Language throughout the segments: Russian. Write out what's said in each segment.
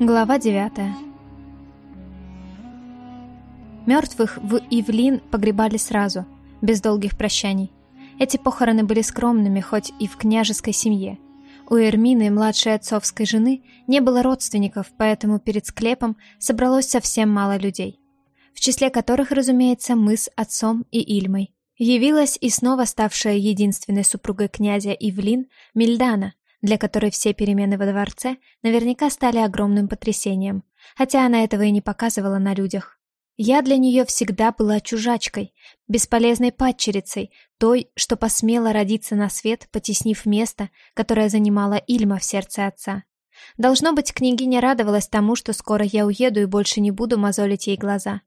Глава девятая Мертвых в Ивлин погребали сразу, без долгих прощаний. Эти похороны были скромными, хоть и в княжеской семье. У Эрмины, младшей отцовской жены, не было родственников, поэтому перед склепом собралось совсем мало людей. В числе которых, разумеется, мы с отцом и Ильмой. Явилась и снова ставшая единственной супругой князя Ивлин Мильдана, для которой все перемены во дворце наверняка стали огромным потрясением, хотя она этого и не показывала на людях. Я для нее всегда была чужачкой, бесполезной падчерицей, той, что посмела родиться на свет, потеснив место, которое занимала Ильма в сердце отца. Должно быть, княгиня радовалась тому, что скоро я уеду и больше не буду мозолить ей глаза.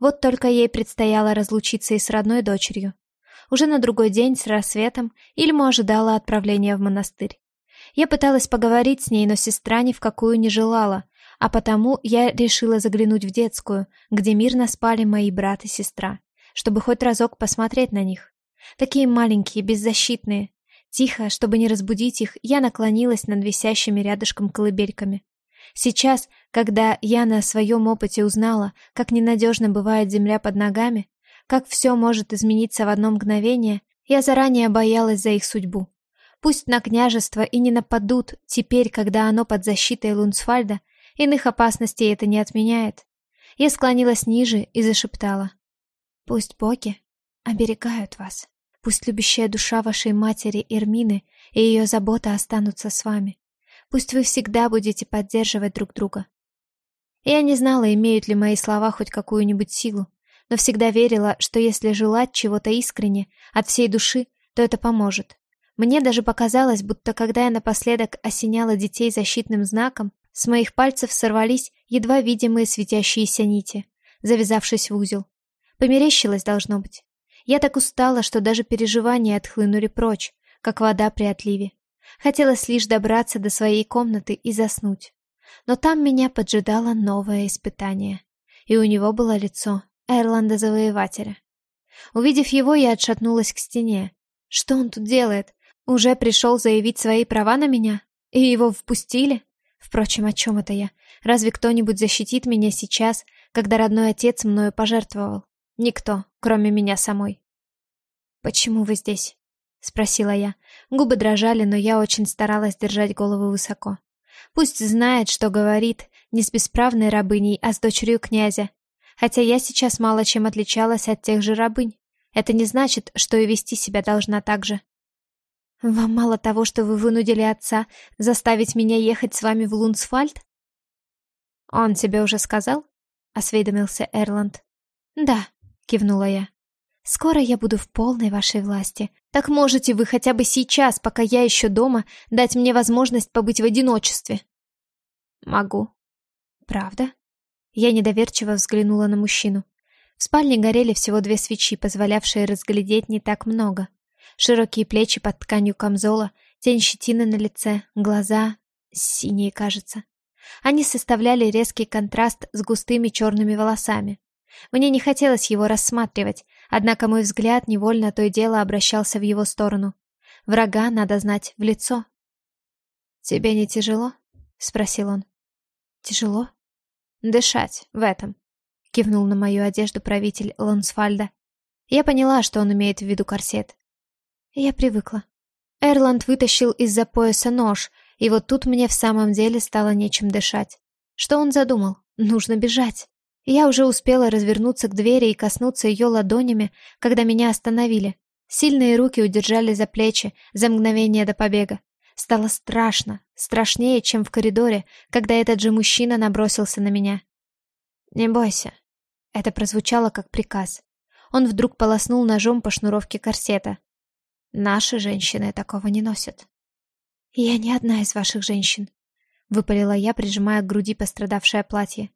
Вот только ей предстояло разлучиться и с родной дочерью. Уже на другой день с рассветом Ильму ожидала отправления в монастырь. Я пыталась поговорить с ней, но сестра ни в какую не желала, а потому я решила заглянуть в детскую, где мирно спали мои брат и сестра, чтобы хоть разок посмотреть на них. Такие маленькие, беззащитные. Тихо, чтобы не разбудить их, я наклонилась над висящими рядышком колыбельками. Сейчас, когда я на своем опыте узнала, как ненадежно бывает земля под ногами, как все может измениться в одно мгновение, я заранее боялась за их судьбу. Пусть на княжество и не нападут теперь, когда оно под защитой Лунсфальда, иных опасностей это не отменяет. Я склонилась ниже и зашептала. «Пусть боги оберегают вас. Пусть любящая душа вашей матери Эрмины и ее забота останутся с вами. Пусть вы всегда будете поддерживать друг друга». Я не знала, имеют ли мои слова хоть какую-нибудь силу, но всегда верила, что если желать чего-то искренне, от всей души, то это поможет. Мне даже показалось, будто когда я напоследок осеняла детей защитным знаком, с моих пальцев сорвались едва видимые светящиеся нити, завязавшись в узел. Померещилось должно быть. Я так устала, что даже переживания отхлынули прочь, как вода при отливе. Хотелось лишь добраться до своей комнаты и заснуть. Но там меня поджидало новое испытание. И у него было лицо Эрланда-завоевателя. Увидев его, я отшатнулась к стене. Что он тут делает? Уже пришел заявить свои права на меня? И его впустили? Впрочем, о чем это я? Разве кто-нибудь защитит меня сейчас, когда родной отец мною пожертвовал? Никто, кроме меня самой. «Почему вы здесь?» — спросила я. Губы дрожали, но я очень старалась держать голову высоко. Пусть знает, что говорит, не с бесправной рабыней, а с дочерью князя. Хотя я сейчас мало чем отличалась от тех же рабынь. Это не значит, что и вести себя должна так же. «Вам мало того, что вы вынудили отца заставить меня ехать с вами в Лунсфальд?» «Он тебе уже сказал?» — осведомился Эрланд. «Да», — кивнула я. «Скоро я буду в полной вашей власти. Так можете вы хотя бы сейчас, пока я еще дома, дать мне возможность побыть в одиночестве?» «Могу». «Правда?» Я недоверчиво взглянула на мужчину. В спальне горели всего две свечи, позволявшие разглядеть не так много. Широкие плечи под тканью камзола, тень щетины на лице, глаза синие, кажется. Они составляли резкий контраст с густыми черными волосами. Мне не хотелось его рассматривать, однако мой взгляд невольно то и дело обращался в его сторону. Врага надо знать в лицо. «Тебе не тяжело?» — спросил он. «Тяжело?» «Дышать в этом», — кивнул на мою одежду правитель Лансфальда. Я поняла, что он имеет в виду корсет. Я привыкла. Эрланд вытащил из-за пояса нож, и вот тут мне в самом деле стало нечем дышать. Что он задумал? Нужно бежать. Я уже успела развернуться к двери и коснуться ее ладонями, когда меня остановили. Сильные руки удержали за плечи за мгновение до побега. Стало страшно, страшнее, чем в коридоре, когда этот же мужчина набросился на меня. «Не бойся». Это прозвучало как приказ. Он вдруг полоснул ножом по шнуровке корсета. Наши женщины такого не носят. Я не одна из ваших женщин, выпалила я, прижимая к груди пострадавшее платье.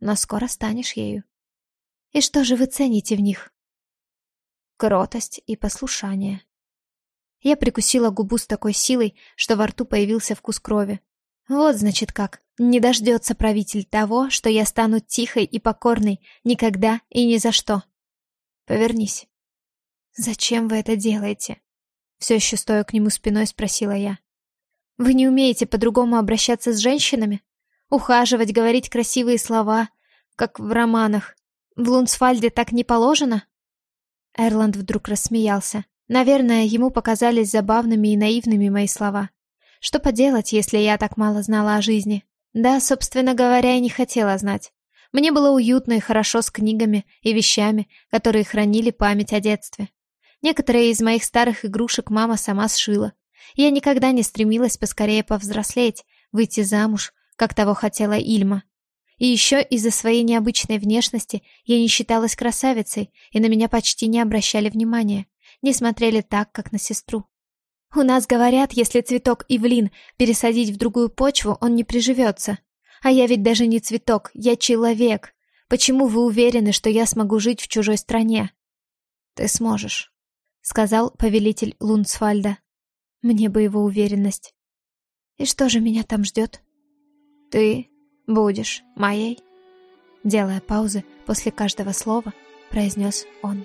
Но скоро станешь ею. И что же вы цените в них? Кротость и послушание. Я прикусила губу с такой силой, что во рту появился вкус крови. Вот, значит, как. Не дождется правитель того, что я стану тихой и покорной никогда и ни за что. Повернись. «Зачем вы это делаете?» Все еще стоя к нему спиной, спросила я. «Вы не умеете по-другому обращаться с женщинами? Ухаживать, говорить красивые слова, как в романах. В Лунсфальде так не положено?» Эрланд вдруг рассмеялся. Наверное, ему показались забавными и наивными мои слова. Что поделать, если я так мало знала о жизни? Да, собственно говоря, и не хотела знать. Мне было уютно и хорошо с книгами и вещами, которые хранили память о детстве. Некоторые из моих старых игрушек мама сама сшила. Я никогда не стремилась поскорее повзрослеть, выйти замуж, как того хотела Ильма. И еще из-за своей необычной внешности я не считалась красавицей, и на меня почти не обращали внимания, не смотрели так, как на сестру. У нас говорят, если цветок Ивлин пересадить в другую почву, он не приживется. А я ведь даже не цветок, я человек. Почему вы уверены, что я смогу жить в чужой стране? Ты сможешь, сказал повелитель Лунсфальда. Мне бы его уверенность. И что же меня там ждет? Ты будешь моей?» Делая паузы после каждого слова, произнес он.